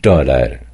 dollar